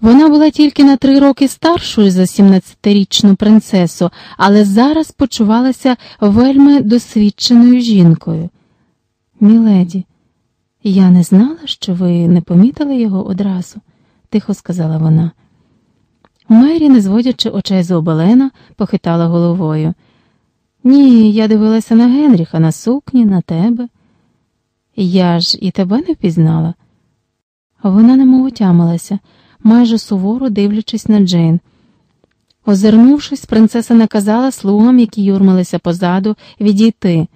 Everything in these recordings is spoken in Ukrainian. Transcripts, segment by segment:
Вона була тільки на три роки старшою за 17-річну принцесу, але зараз почувалася вельми досвідченою жінкою. Міледі, я не знала, що ви не помітили його одразу, тихо сказала вона. Мері, не зводячи очей з обелена, похитала головою. Ні, я дивилася на Генріха, на сукні, на тебе. Я ж і тебе не впізнала. Вона немов отямилася, майже суворо дивлячись на Джейн. Озирнувшись, принцеса наказала слугам, які юрмилися позаду, відійти.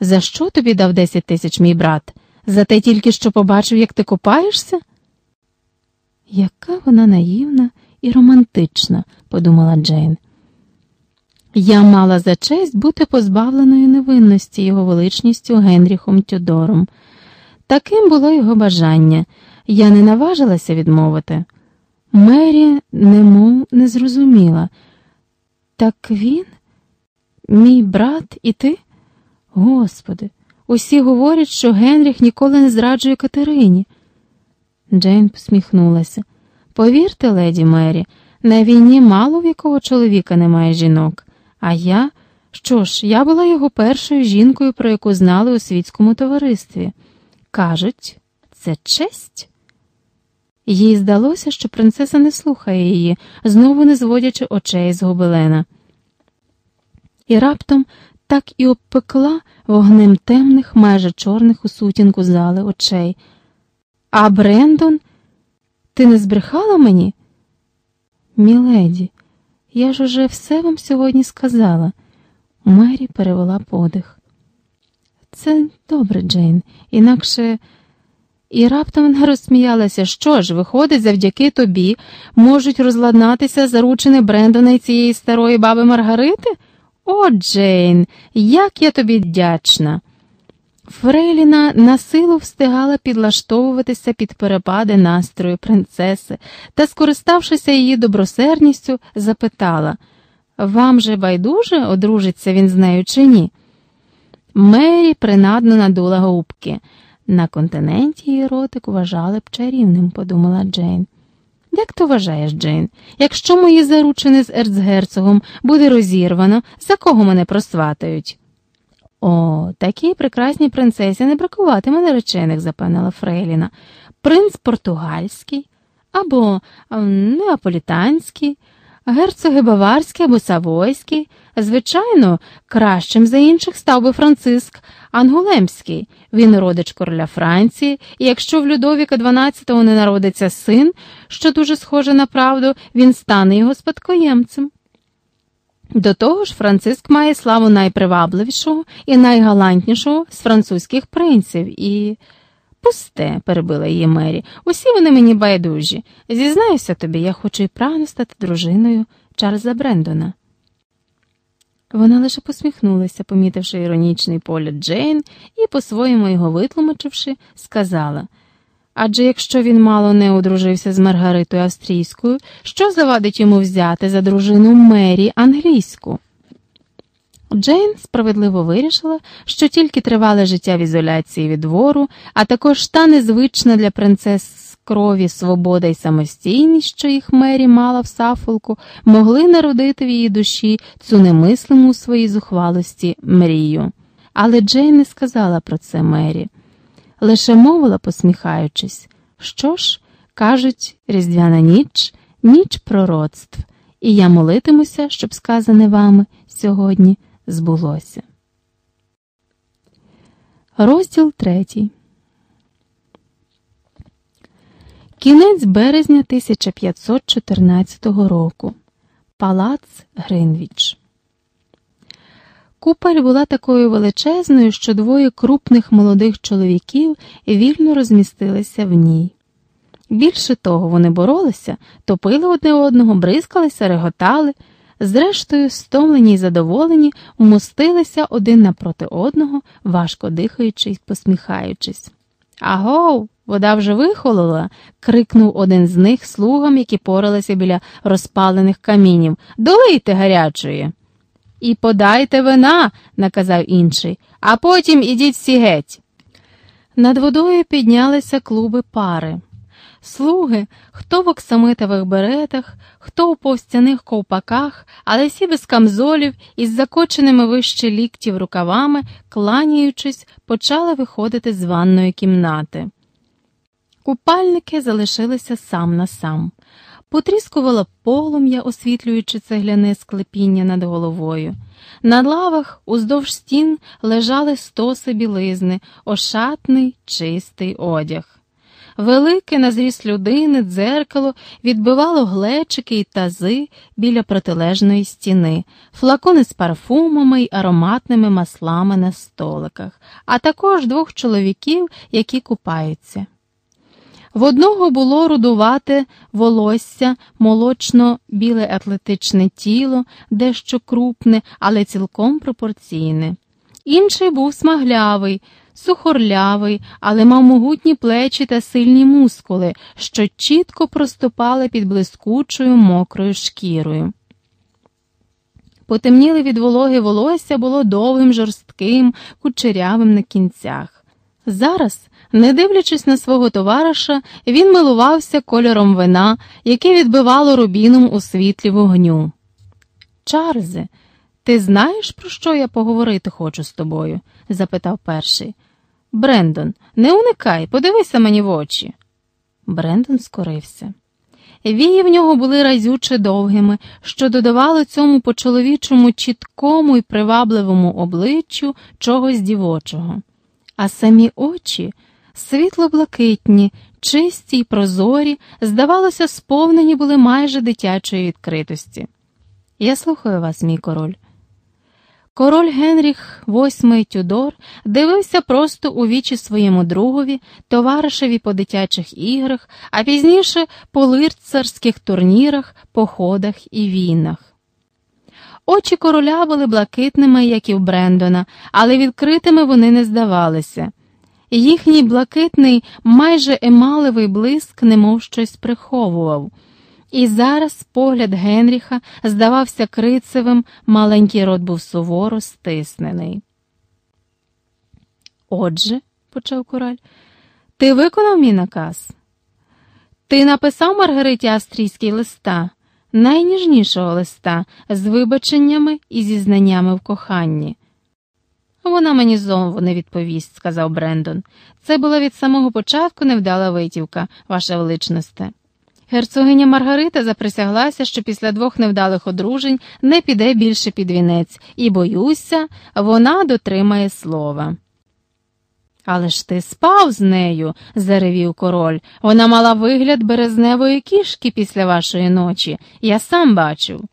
За що тобі дав десять тисяч, мій брат? За те тільки що побачив, як ти купаєшся? Яка вона наївна і романтична, подумала Джейн. Я мала за честь бути позбавленою невинності його величністю Генріхом Тюдором. Таким було його бажання. Я не наважилася відмовити. Мері немов не зрозуміла. Так він, мій брат і ти? Господи, усі говорять, що Генріх ніколи не зраджує Катерині. Джейн посміхнулася. Повірте, леді Мері, на війні мало в якого чоловіка немає жінок. А я, що ж, я була його першою жінкою, про яку знали у світському товаристві. Кажуть, це честь. Їй здалося, що принцеса не слухає її, знову не зводячи очей з гобелена. І раптом так і обпекла вогнем темних, майже чорних у сутінку зали очей. А Брендон, ти не збрехала мені? Міледі, я ж уже все вам сьогодні сказала. Мері перевела подих. Це добре, Джейн, інакше. І раптом вона розсміялася, що ж, виходить, завдяки тобі можуть розладнатися заручини Брендона і цієї старої баби Маргарити? О, Джейн, як я тобі вдячна. Фрейліна на силу встигала підлаштовуватися під перепади настрою принцеси та, скориставшися її добросердністю, запитала Вам же байдуже одружиться він з нею чи ні? Мері принадно надула губки. На континенті її ротик вважали б чарівним, подумала Джейн. Як ти вважаєш, Джейн, якщо мої заручини з ерцгерцогом буде розірвано, за кого мене просватають? О, такій прекрасній принцесі не бракуватиме наречених, запевнила Фрейліна. Принц португальський або неаполітанський, герцоги баварський або савойський. Звичайно, кращим за інших став би Франциск Ангулемський. Він родич короля Франції, і якщо в Людовіка XII не народиться син, що дуже схоже на правду, він стане його спадкоємцем. До того ж, Франциск має славу найпривабливішого і найгалантнішого з французьких принців і. Пусте, перебила її Мері, усі вони мені байдужі. Зізнаюся тобі, я хочу і прагну стати дружиною Чарльза Брендона. Вона лише посміхнулася, помітивши іронічний погляд Джейн і, по-своєму його витлумачивши, сказала адже якщо він мало не одружився з Маргаритою Австрійською, що завадить йому взяти за дружину Мері англійську? Джейн справедливо вирішила, що тільки тривале життя в ізоляції від двору, а також та незвична для принцес крові свобода і самостійність, що їх Мері мала в Сафолку, могли народити в її душі цю немислиму у своїй зухвалості мрію. Але Джейн не сказала про це Мері, лише мовила, посміхаючись, що ж, кажуть, різдвяна ніч, ніч пророцтв, і я молитимуся, щоб сказане вами сьогодні збулося. Розділ третій. Кінець березня 1514 року. Палац Гринвіч. Купель була такою величезною, що двоє крупних молодих чоловіків вільно розмістилися в ній. Більше того, вони боролися, топили одне одного, бризкалися, реготали. Зрештою, стомлені й задоволені, вмостилися один напроти одного, важко дихаючи й посміхаючись. Агов, вода вже вихолола. крикнув один з них слугам, які поралися біля розпалених камінів. Долийте гарячої. І подайте вина, наказав інший, а потім ідіть всі геть. Над водою піднялися клуби пари. Слуги, хто в оксамитових беретах, хто у повстяних ковпаках, але всі без камзолів із закоченими вище ліктів рукавами, кланяючись, почали виходити з ванної кімнати. Купальники залишилися сам на сам. Потріскувало полум'я, освітлюючи цегляне склепіння над головою. На лавах уздовж стін лежали стоси білизни, ошатний, чистий одяг. Велике на зріст людини дзеркало відбивало глечики й тази біля протилежної стіни, флакони з парфумами й ароматними маслами на столиках, а також двох чоловіків, які купаються. В одного було рудувате волосся, молочно біле атлетичне тіло, дещо крупне, але цілком пропорційне. Інший був смаглявий, сухорлявий, але мав могутні плечі та сильні мускули, що чітко проступали під блискучою мокрою шкірою. Потемніле від вологи волосся було довгим, жорстким, кучерявим на кінцях. Зараз не дивлячись на свого товариша, він милувався кольором вина, яке відбивало рубіном у світлі вогню. Чарльзе, ти знаєш, про що я поговорити хочу з тобою? запитав перший. Брендон, не уникай, подивися мені в очі. Брендон скорився. Вії в нього були разюче довгими, що додавало цьому по чоловічому чіткому і привабливому обличчю чогось дівочого, а самі очі світло-блакитні, чисті й прозорі, здавалося, сповнені були майже дитячої відкритості. Я слухаю вас, мій король. Король Генріх VIII Тюдор дивився просто у вічі своєму другові, товаришеві по дитячих іграх, а пізніше по лирцарських турнірах, походах і війнах. Очі короля були блакитними, як і в Брендона, але відкритими вони не здавалися. Їхній блакитний, майже емалевий блиск, немов щось приховував. І зараз погляд Генріха здавався крицевим, маленький рот був суворо стиснений. Отже, почав король, ти виконав мій наказ? Ти написав Маргариті Австрійський листа, найніжнішого листа, з вибаченнями і зізнаннями в коханні. Вона мені знову не відповість, сказав Брендон. Це була від самого початку невдала витівка, ваша величносте. Герцогиня Маргарита заприсяглася, що після двох невдалих одружень не піде більше під вінець, і, боюся, вона дотримає слова. Але ж ти спав з нею, заревів король. Вона мала вигляд березневої кішки після вашої ночі. Я сам бачив.